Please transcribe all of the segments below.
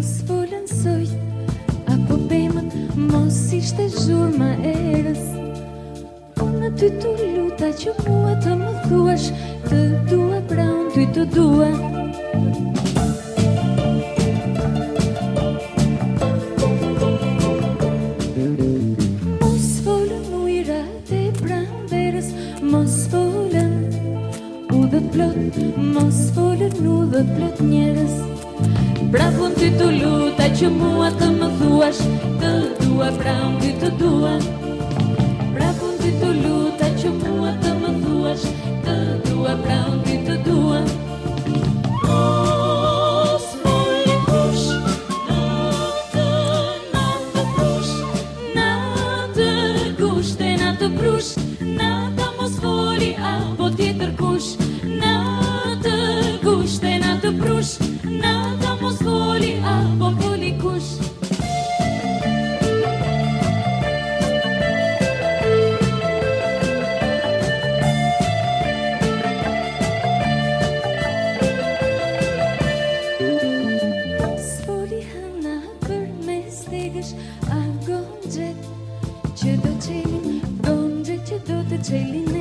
Mos folën soj apo bejmën, mos ishte zhur ma erës Në ty të luta që mua të më thuash, të dua pra unë, ty të dua Mos folën e pra mos u dhe plot Mos folën u dhe plot njerës Prafun ty të luta që mua të më thuash Të dua pra unë ty të dua Prafun ty të luta që mua të më thuash Të dua pra unë ty të dua Në të mos foli, apo tjetër kush I'm going to do the tea, going to do the tea.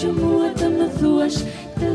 de lua, tamo duas, te